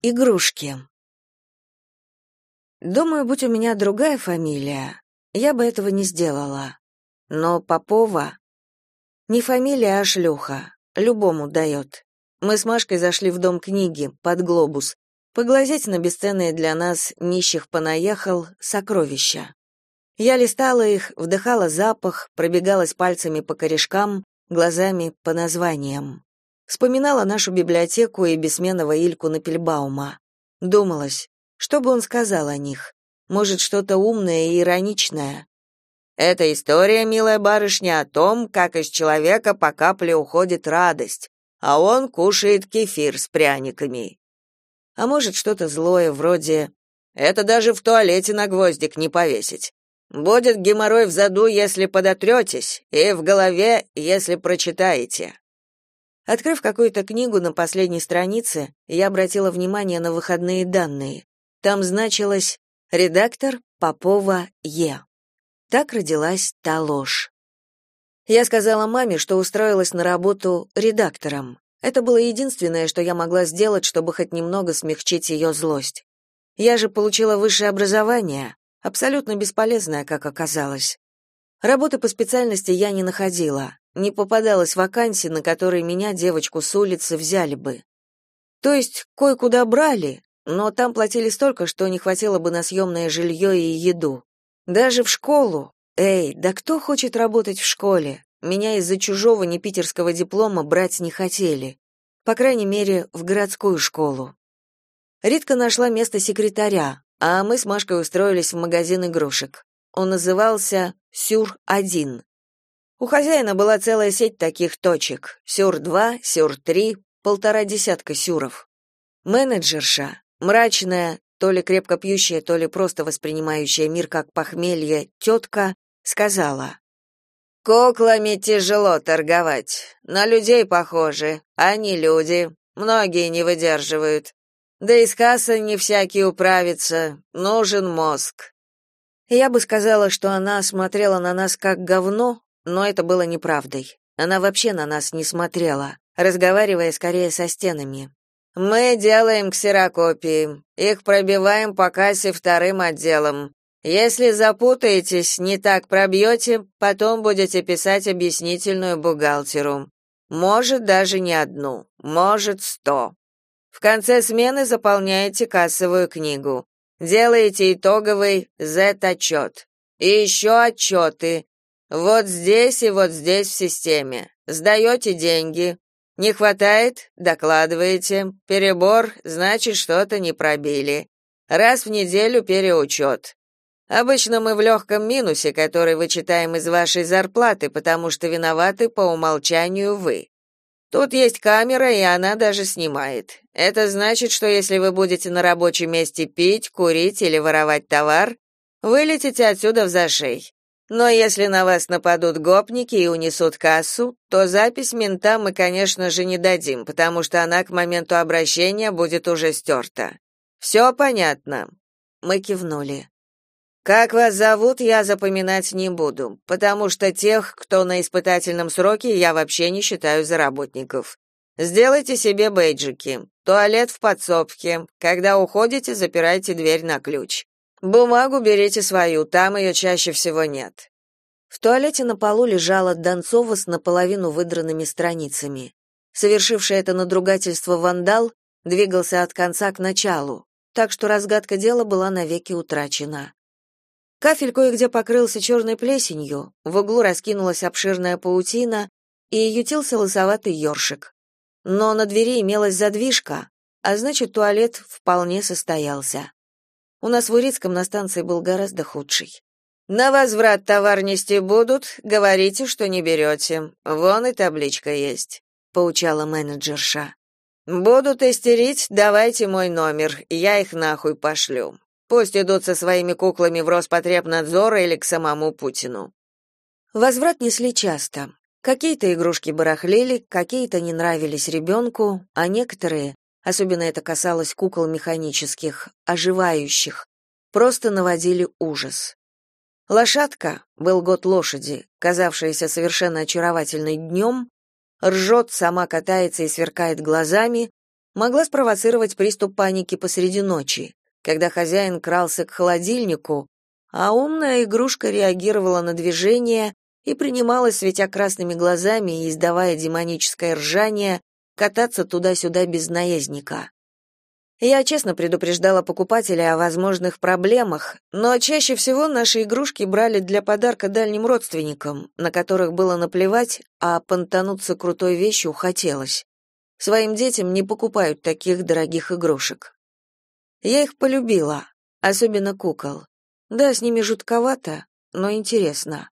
Игрушки. Думаю, будь у меня другая фамилия, я бы этого не сделала. Но Попова не фамилия, а шлюха. Любому дает. Мы с Машкой зашли в дом книги под глобус, поглазеть на бесценные для нас нищих понаехал сокровища. Я листала их, вдыхала запах, пробегалась пальцами по корешкам, глазами по названиям. Вспоминала нашу библиотеку и бессменного Ильку Напельбаума. Думалась, что бы он сказал о них? Может, что-то умное и ироничное? Это история, милая барышня, о том, как из человека по капле уходит радость, а он кушает кефир с пряниками. А может, что-то злое, вроде «Это даже в туалете на гвоздик не повесить». Будет геморрой в заду, если подотретесь, и в голове, если прочитаете. Открыв какую-то книгу на последней странице, я обратила внимание на выходные данные. Там значилось «Редактор Попова Е». Так родилась та ложь. Я сказала маме, что устроилась на работу редактором. Это было единственное, что я могла сделать, чтобы хоть немного смягчить ее злость. Я же получила высшее образование, абсолютно бесполезное, как оказалось. Работы по специальности я не находила не попадалось вакансий, на которые меня, девочку с улицы, взяли бы. То есть кое-куда брали, но там платили столько, что не хватило бы на съемное жилье и еду. Даже в школу. Эй, да кто хочет работать в школе? Меня из-за чужого непитерского диплома брать не хотели. По крайней мере, в городскую школу. Ритка нашла место секретаря, а мы с Машкой устроились в магазин игрушек. Он назывался «Сюр-1». У хозяина была целая сеть таких точек: сюр-2, сюр-3, полтора десятка сюров. Менеджерша, мрачная, то ли крепко пьющая, то ли просто воспринимающая мир как похмелье, тетка, сказала: «Куклами тяжело торговать. На людей похожи, они люди. Многие не выдерживают. Да и с кассой не всякий управится. Нужен мозг». Я бы сказала, что она смотрела на нас как говно, но это было неправдой. Она вообще на нас не смотрела, разговаривая скорее со стенами. Мы делаем ксерокопии. Их пробиваем по кассе вторым отделом. Если запутаетесь, не так пробьете, потом будете писать объяснительную бухгалтеру. Может, даже не одну, может, сто. В конце смены заполняете кассовую книгу. Делаете итоговый Z-отчет. И еще отчеты. Вот здесь и вот здесь в системе. Сдаете деньги. Не хватает докладываете. Перебор значит что-то не пробили. Раз в неделю переучет. Обычно мы в легком минусе, который вычитаем из вашей зарплаты, потому что виноваты по умолчанию вы. Тут есть камера, и она даже снимает. Это значит, что если вы будете на рабочем месте пить, курить или воровать товар, вылетите отсюда в зашей. Но если на вас нападут гопники и унесут кассу, то запись мента мы, конечно же, не дадим, потому что она к моменту обращения будет уже стерта. Все понятно?» Мы кивнули. «Как вас зовут, я запоминать не буду, потому что тех, кто на испытательном сроке, я вообще не считаю за работников. Сделайте себе бейджики. Туалет в подсобке. Когда уходите, запирайте дверь на ключ. Бумагу берите свою, там ее чаще всего нет. В туалете на полу лежала Донцова с наполовину выдранными страницами. Совершивший это надругательство вандал двигался от конца к началу, так что разгадка дела была навеки утрачена. Кафель кое-где покрылся черной плесенью, в углу раскинулась обширная паутина и ютился лысоватый ёршик. Но на двери имелась задвижка, а значит, туалет вполне состоялся. У нас в Урицком на станции был гораздо худший. На возврат товар нести будут, говорите, что не берете. Вон и табличка есть, поучала менеджерша. Будут истерить, давайте мой номер, я их нахуй пошлю. Пусть идут со своими куклами в Роспотребнадзор или к самому Путину. Возврат несли часто. Какие-то игрушки барахлели, какие-то не нравились ребенку, а некоторые особенно это касалось кукол механических, оживающих, просто наводили ужас. Лошадка, был год лошади, казавшаяся совершенно очаровательной днем, ржет, сама катается и сверкает глазами, могла спровоцировать приступ паники посреди ночи, когда хозяин крался к холодильнику, а умная игрушка реагировала на движение и принималась, светя красными глазами и издавая демоническое ржание, кататься туда-сюда без наездника. Я честно предупреждала покупателя о возможных проблемах, но чаще всего наши игрушки брали для подарка дальним родственникам, на которых было наплевать, а понтануться крутой вещью хотелось. Своим детям не покупают таких дорогих игрушек. Я их полюбила, особенно кукол. Да, с ними жутковато, но интересно.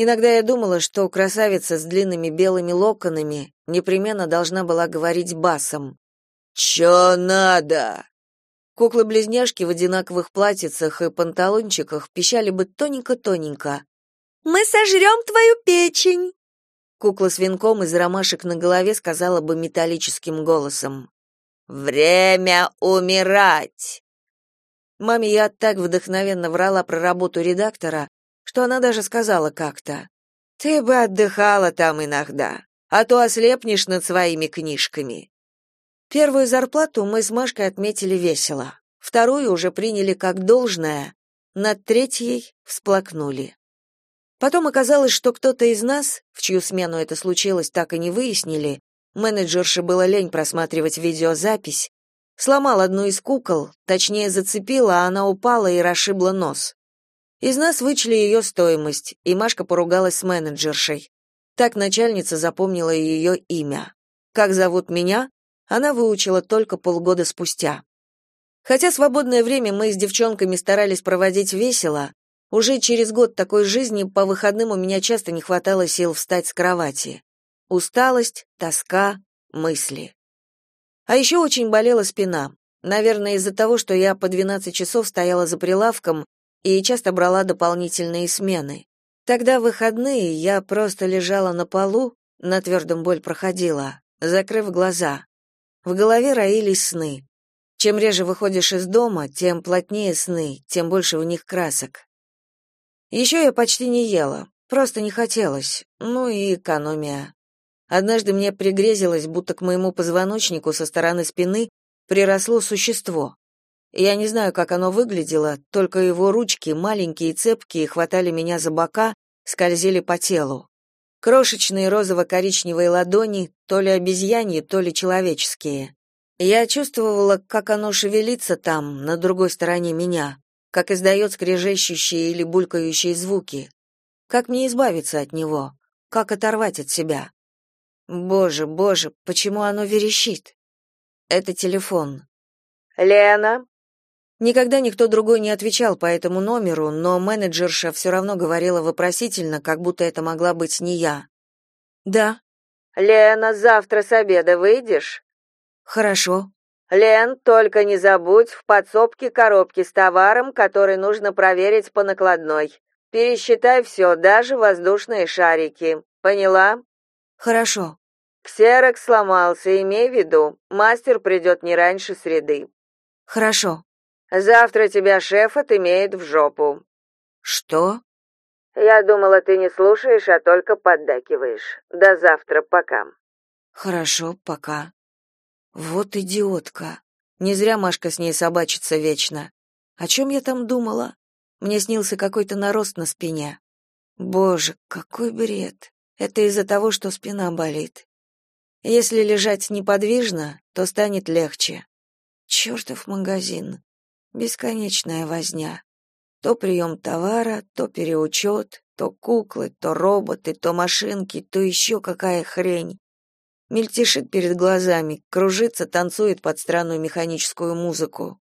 Иногда я думала, что красавица с длинными белыми локонами непременно должна была говорить басом. «Чё надо?» Куклы-близняшки в одинаковых платьицах и панталончиках пищали бы тоненько-тоненько. «Мы сожрём твою печень!» Кукла с венком из ромашек на голове сказала бы металлическим голосом. «Время умирать!» Маме я так вдохновенно врала про работу редактора, что она даже сказала как-то. «Ты бы отдыхала там иногда, а то ослепнешь над своими книжками». Первую зарплату мы с Машкой отметили весело. Вторую уже приняли как должное, над третьей всплакнули. Потом оказалось, что кто-то из нас, в чью смену это случилось, так и не выяснили, менеджерше было лень просматривать видеозапись, сломал одну из кукол, точнее зацепила, а она упала и расшибла нос. Из нас вычли ее стоимость, и Машка поругалась с менеджершей. Так начальница запомнила ее имя. Как зовут меня? она выучила только полгода спустя. Хотя свободное время мы с девчонками старались проводить весело, уже через год такой жизни по выходным у меня часто не хватало сил встать с кровати. Усталость, тоска, мысли. А еще очень болела спина. Наверное, из-за того, что я по 12 часов стояла за прилавком и часто брала дополнительные смены. Тогда в выходные я просто лежала на полу, на твердом боль проходила, закрыв глаза. В голове роились сны. Чем реже выходишь из дома, тем плотнее сны, тем больше в них красок. Еще я почти не ела, просто не хотелось, ну и экономия. Однажды мне пригрезилось, будто к моему позвоночнику со стороны спины приросло существо. Я не знаю, как оно выглядело, только его ручки, маленькие и цепкие, хватали меня за бока, скользили по телу. Крошечные розово-коричневые ладони, то ли обезьяньи, то ли человеческие. Я чувствовала, как оно шевелится там, на другой стороне меня, как издает скрежещущие или булькающие звуки. Как мне избавиться от него? Как оторвать от себя? Боже, боже, почему оно верещит? Это телефон. Лена, Никогда никто другой не отвечал по этому номеру, но менеджерша все равно говорила вопросительно, как будто это могла быть не я. «Да». «Лена, завтра с обеда выйдешь?» «Хорошо». «Лен, только не забудь в подсобке коробки с товаром, который нужно проверить по накладной. Пересчитай все, даже воздушные шарики. Поняла?» «Хорошо». «Ксерокс сломался, имей в виду. Мастер придет не раньше среды». «Хорошо». Завтра тебя шеф отымеет в жопу. Что? Я думала, ты не слушаешь, а только поддакиваешь. До завтра, пока. Хорошо, пока. Вот идиотка. Не зря Машка с ней собачится вечно. О чем я там думала? Мне снился какой-то нарост на спине. Боже, какой бред. Это из-за того, что спина болит. Если лежать неподвижно, то станет легче. Чертов магазин. Бесконечная возня. То прием товара, то переучет, то куклы, то роботы, то машинки, то еще какая хрень. Мельтешит перед глазами, кружится, танцует под странную механическую музыку.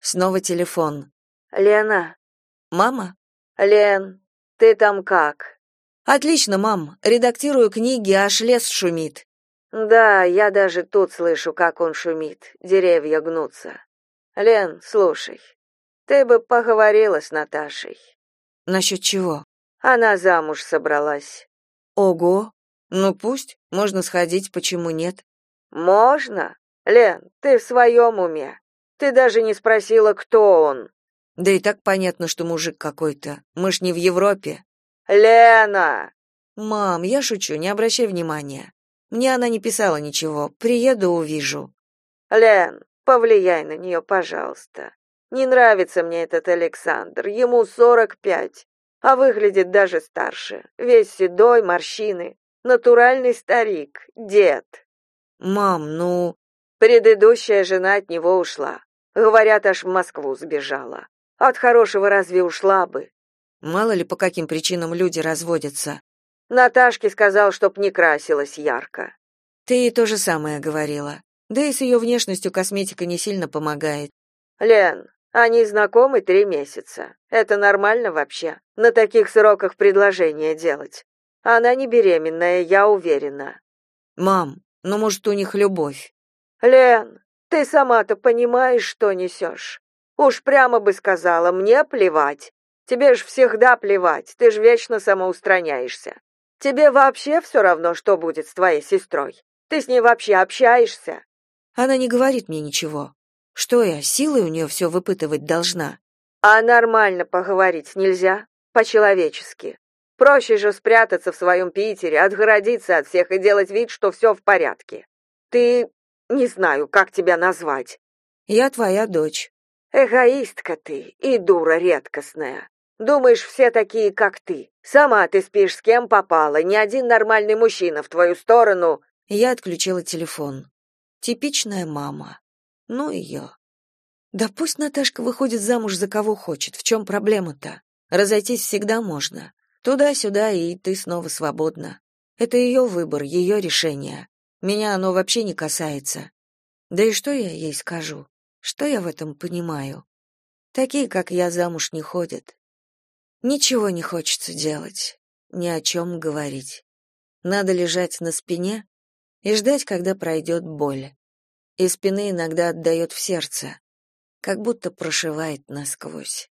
Снова телефон. «Лена». «Мама?» «Лен, ты там как?» «Отлично, мам. Редактирую книги, аж лес шумит». «Да, я даже тут слышу, как он шумит. Деревья гнутся». Лен, слушай, ты бы поговорила с Наташей. Насчет чего? Она замуж собралась. Ого. Ну пусть, можно сходить, почему нет? Можно? Лен, ты в своем уме. Ты даже не спросила, кто он. Да и так понятно, что мужик какой-то. Мы ж не в Европе. Лена. Мам, я шучу, не обращай внимания. Мне она не писала ничего. Приеду, увижу. Лен, повлияй на нее, пожалуйста. Не нравится мне этот Александр, ему сорок пять, а выглядит даже старше, весь седой, морщины, натуральный старик, дед. Мам, ну... Предыдущая жена от него ушла. Говорят, аж в Москву сбежала. От хорошего разве ушла бы? Мало ли по каким причинам люди разводятся. Наташке сказал, чтоб не красилась ярко. Ты то же самое говорила. Да и с ее внешностью косметика не сильно помогает. Лен, они знакомы три месяца. Это нормально вообще? На таких сроках предложение делать. Она не беременная, я уверена. Мам, ну может у них любовь? Лен, ты сама-то понимаешь, что несешь? Уж прямо бы сказала, мне плевать. Тебе ж всегда плевать, ты ж вечно самоустраняешься. Тебе вообще все равно, что будет с твоей сестрой. Ты с ней вообще общаешься? Она не говорит мне ничего. Что я, силой у нее все выпытывать должна? А нормально поговорить нельзя? По-человечески. Проще же спрятаться в своем Питере, отгородиться от всех и делать вид, что все в порядке. Ты... не знаю, как тебя назвать. Я твоя дочь. Эгоистка ты и дура редкостная. Думаешь, все такие, как ты. Сама ты спишь с кем попала, ни один нормальный мужчина в твою сторону. Я отключила телефон. Типичная мама. Ну ее. Да пусть Наташка выходит замуж за кого хочет. В чем проблема-то? Разойтись всегда можно. Туда-сюда, и ты снова свободна. Это ее выбор, ее решение. Меня оно вообще не касается. Да и что я ей скажу? Что я в этом понимаю? Такие, как я, замуж не ходят. Ничего не хочется делать, ни о чем говорить. Надо лежать на спине и ждать, когда пройдет боль. И спины иногда отдает в сердце, как будто прошивает насквозь.